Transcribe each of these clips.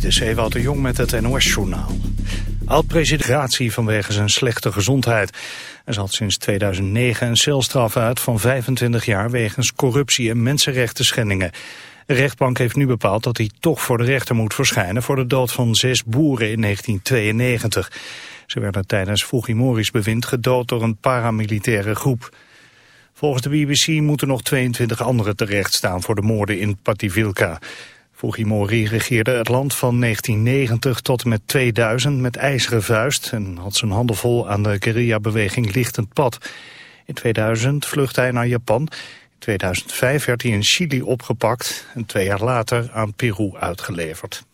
Dit is Ewout de Jong met het NOS-journaal. Oud-president vanwege zijn slechte gezondheid. Hij zat sinds 2009 een celstraf uit van 25 jaar wegens corruptie en mensenrechten schendingen. De rechtbank heeft nu bepaald dat hij toch voor de rechter moet verschijnen voor de dood van zes boeren in 1992. Ze werden tijdens Fujimoris bewind gedood door een paramilitaire groep. Volgens de BBC moeten nog 22 anderen terecht staan voor de moorden in Pativilka. Fujimori regeerde het land van 1990 tot met 2000 met ijzeren vuist... en had zijn handen vol aan de guerrilla-beweging Lichtend Pad. In 2000 vluchtte hij naar Japan. In 2005 werd hij in Chili opgepakt en twee jaar later aan Peru uitgeleverd.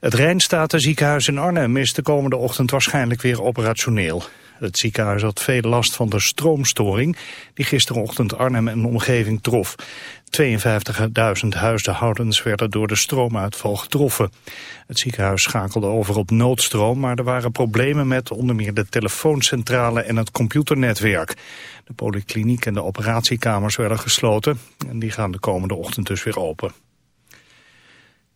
Het Rijnstatenziekenhuis in Arnhem is de komende ochtend waarschijnlijk weer operationeel. Het ziekenhuis had veel last van de stroomstoring die gisterochtend Arnhem en omgeving trof. 52.000 huishoudens werden door de stroomuitval getroffen. Het ziekenhuis schakelde over op noodstroom, maar er waren problemen met onder meer de telefooncentrale en het computernetwerk. De polykliniek en de operatiekamers werden gesloten en die gaan de komende ochtend dus weer open.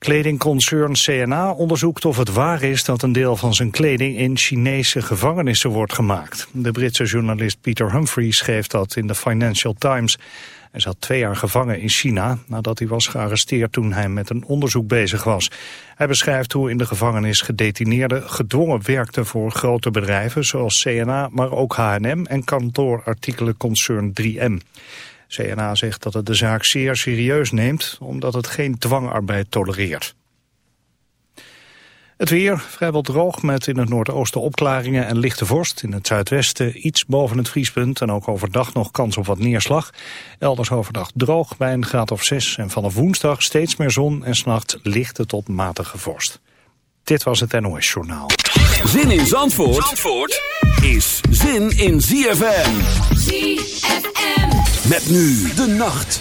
Kledingconcern CNA onderzoekt of het waar is dat een deel van zijn kleding in Chinese gevangenissen wordt gemaakt. De Britse journalist Peter Humphreys schreef dat in de Financial Times. Hij zat twee jaar gevangen in China nadat hij was gearresteerd toen hij met een onderzoek bezig was. Hij beschrijft hoe in de gevangenis gedetineerden gedwongen werkten voor grote bedrijven zoals CNA, maar ook H&M en kantoorartikelenconcern 3M. CNA zegt dat het de zaak zeer serieus neemt, omdat het geen dwangarbeid tolereert. Het weer vrijwel droog met in het noordoosten opklaringen en lichte vorst. In het zuidwesten iets boven het vriespunt en ook overdag nog kans op wat neerslag. Elders overdag droog bij een graad of 6 en vanaf woensdag steeds meer zon en s'nacht lichte tot matige vorst. Dit was het NOS Journaal. Zin in Zandvoort, Zandvoort is zin in ZFM. ZFM. Met nu de nacht.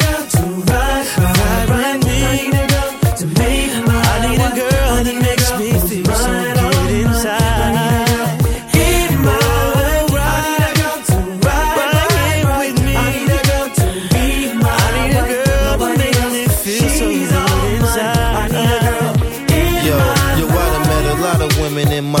uma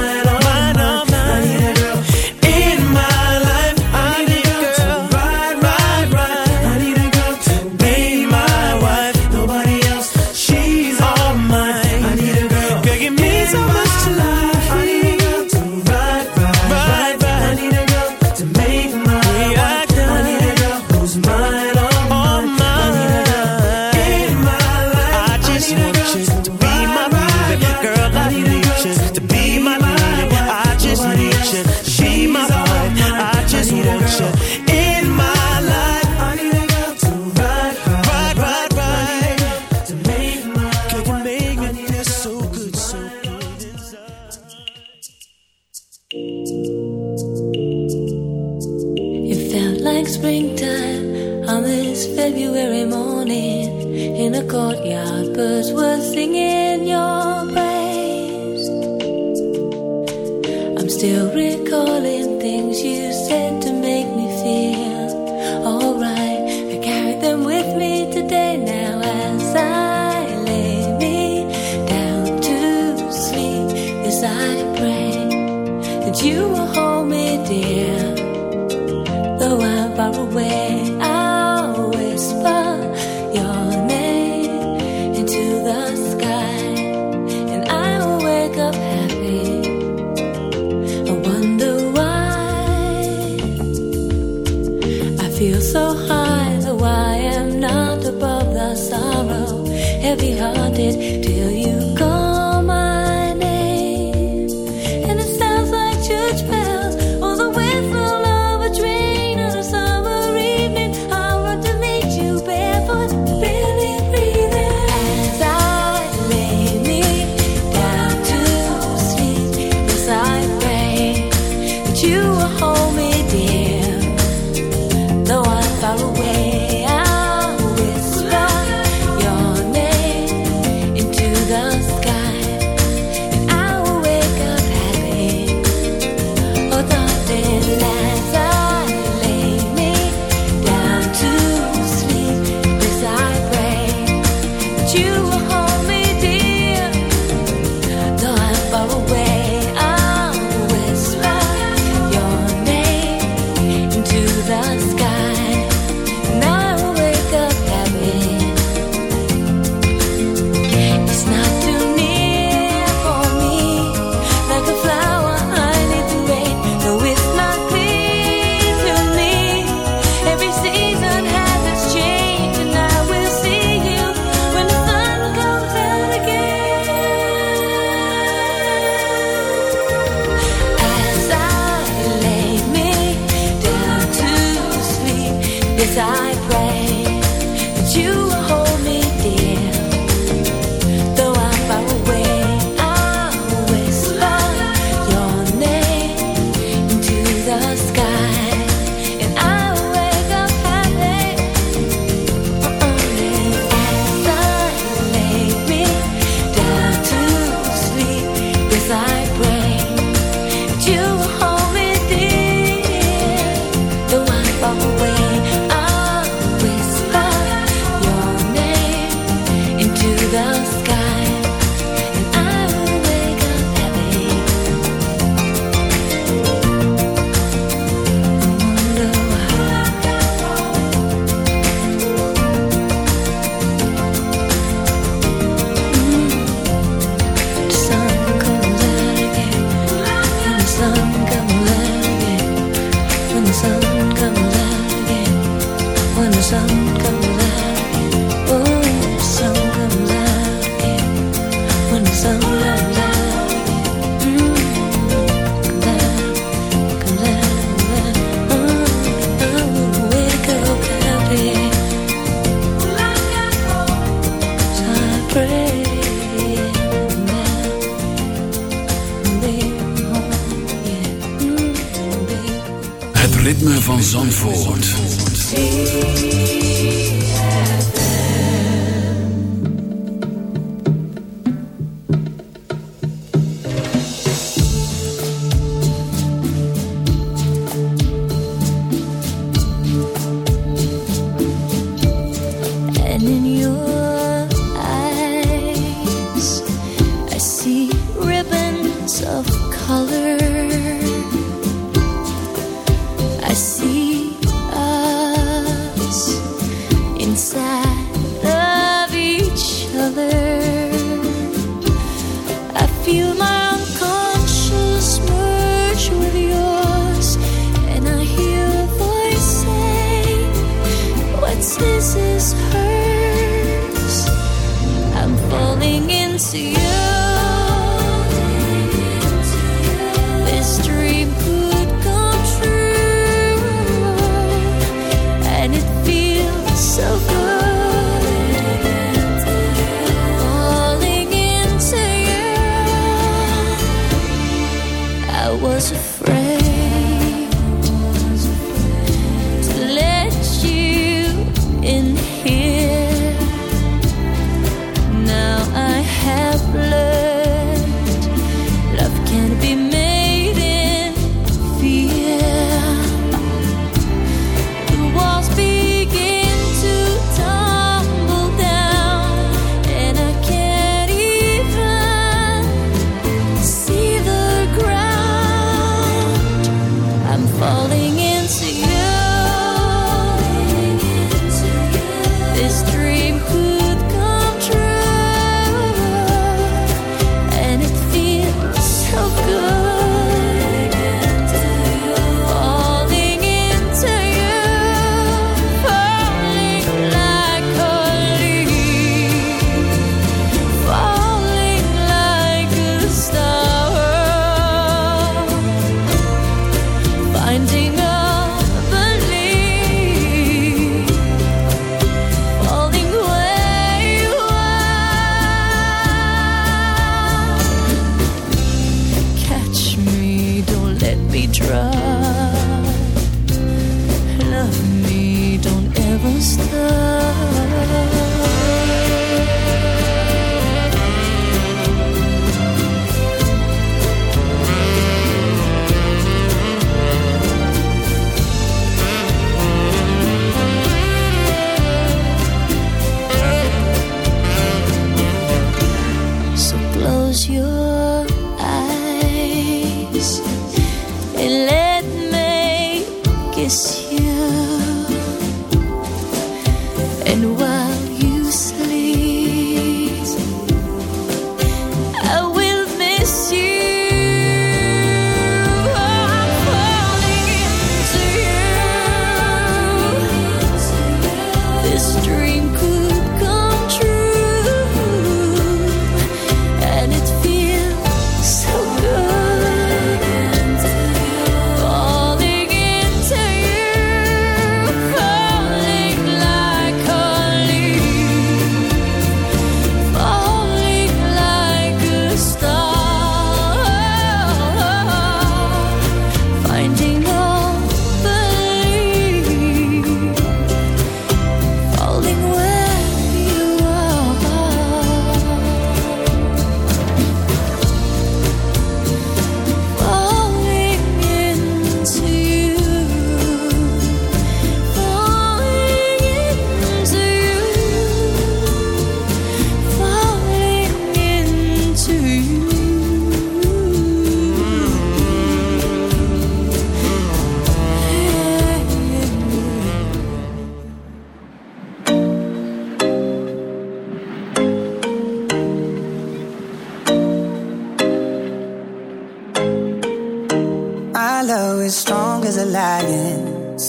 Good.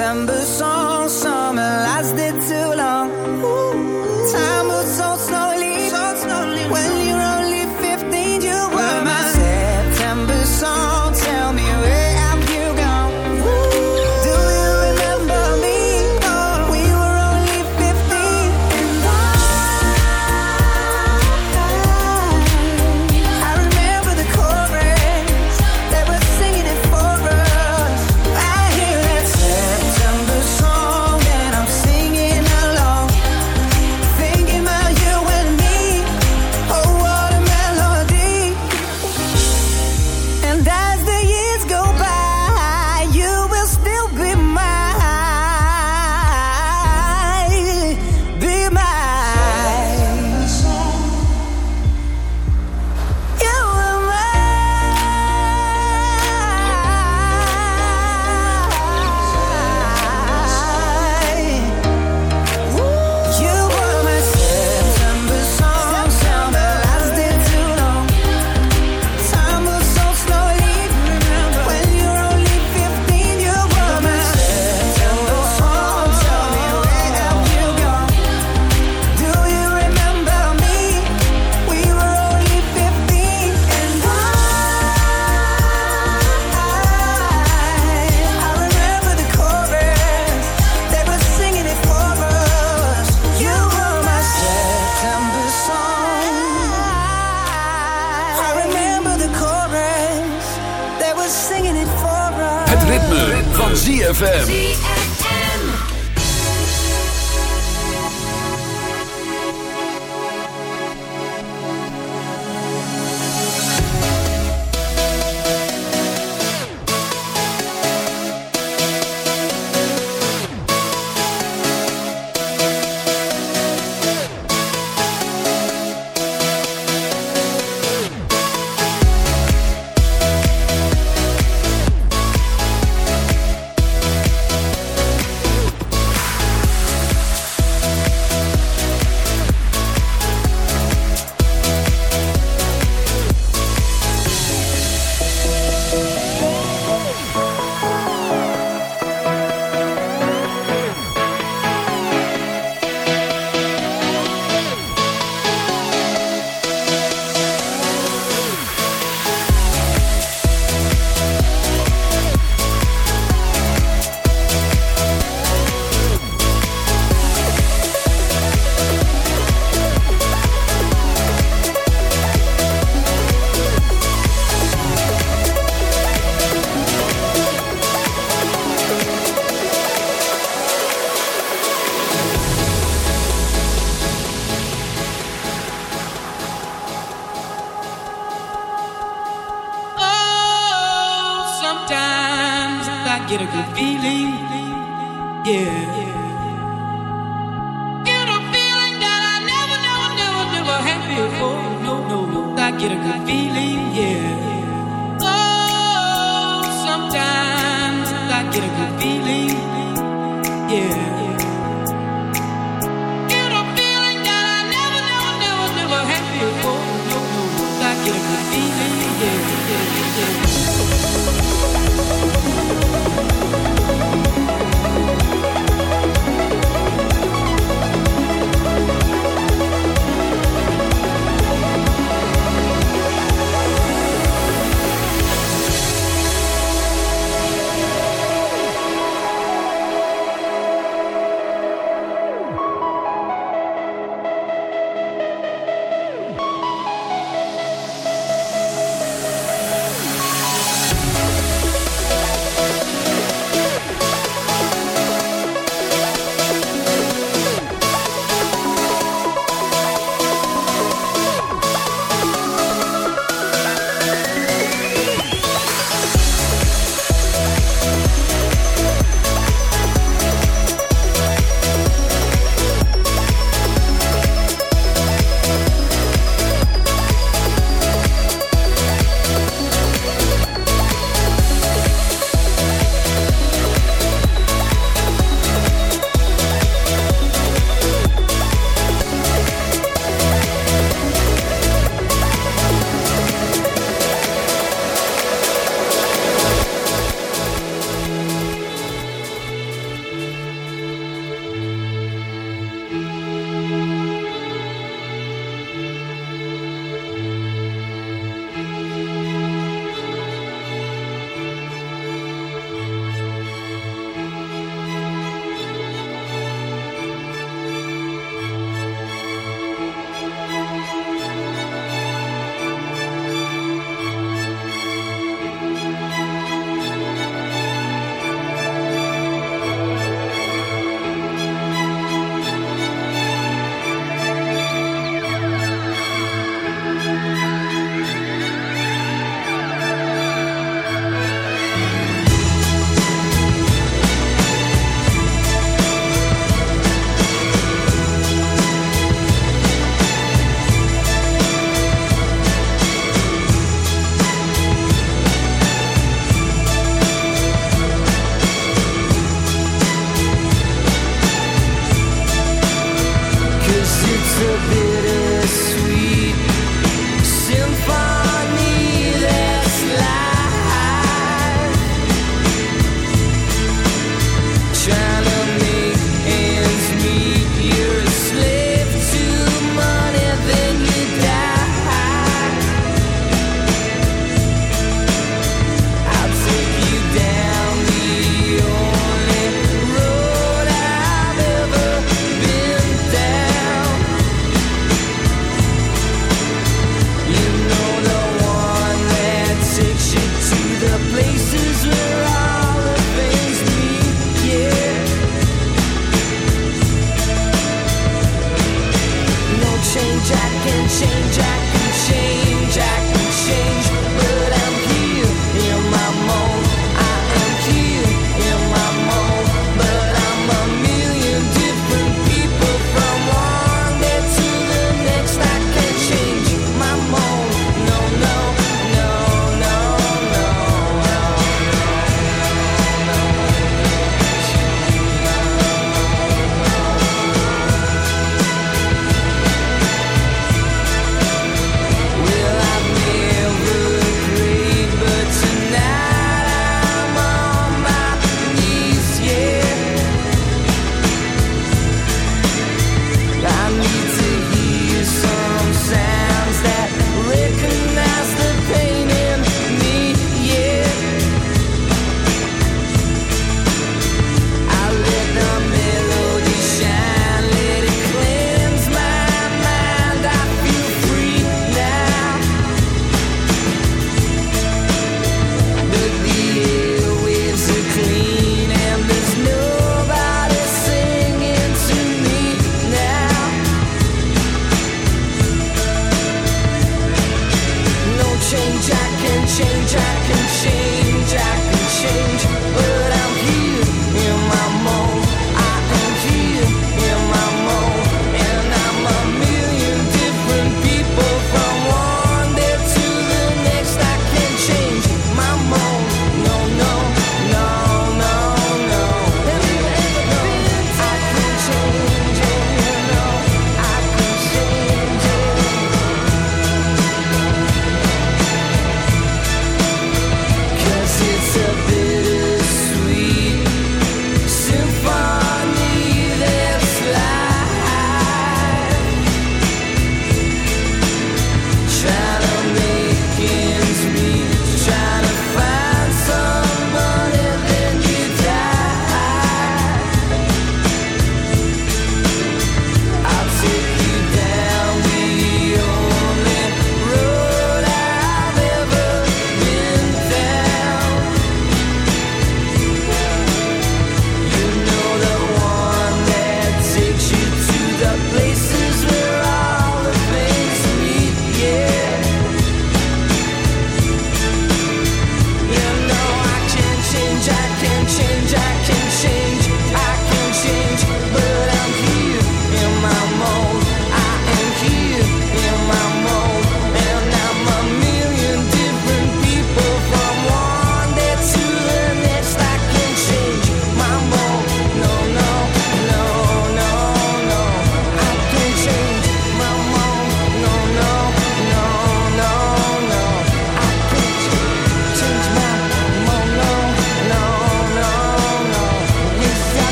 December. Het ritme, van ZFM. Get